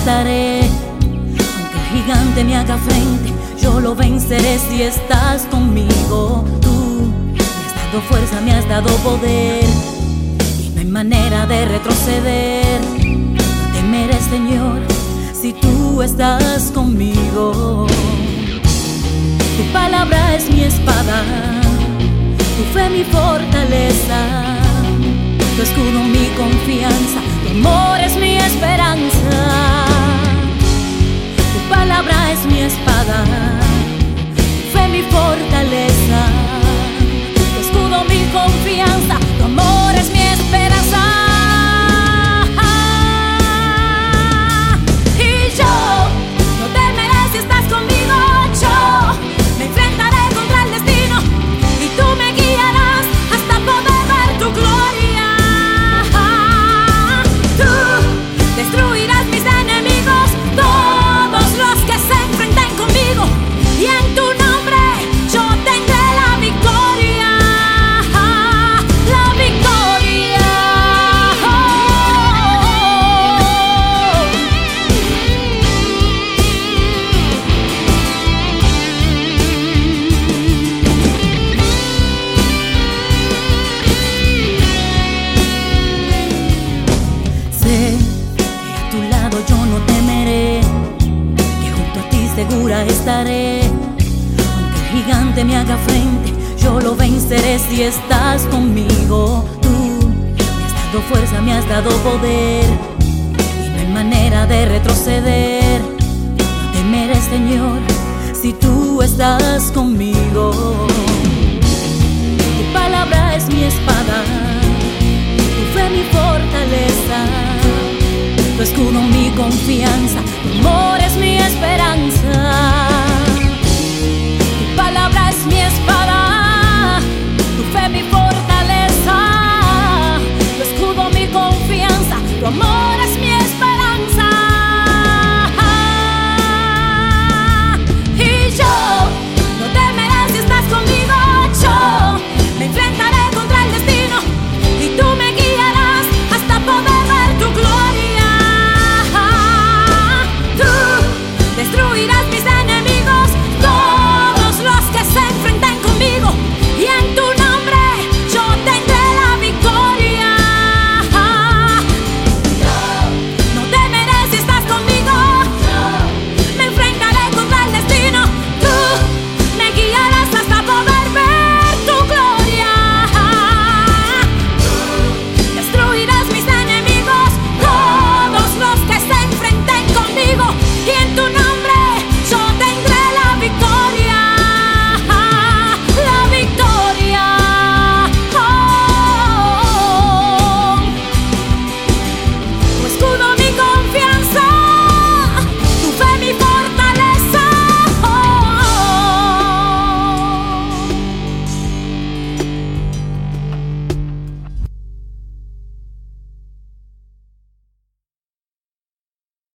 estaré. Aunque el gigante me haga frente, yo lo venceré si estás conmigo. Tú me has dado fuerza, me has dado poder. Y no hay manera de retroceder. No temeré, Señor, si tú estás conmigo. Tu palabra es mi espada, tu fe mi fortaleza, tu escudo mi confianza, tu amor es mi esperanza. Estaré. Aunque el gigante me haga frente, yo lo venceré si estás conmigo. Tú me has dado fuerza, me has dado poder, y no hay manera de retroceder. No temeré, Señor, si tú estás conmigo. Tu palabra es mi espada tu fe mi fortaleza, tu escudo mi confianza,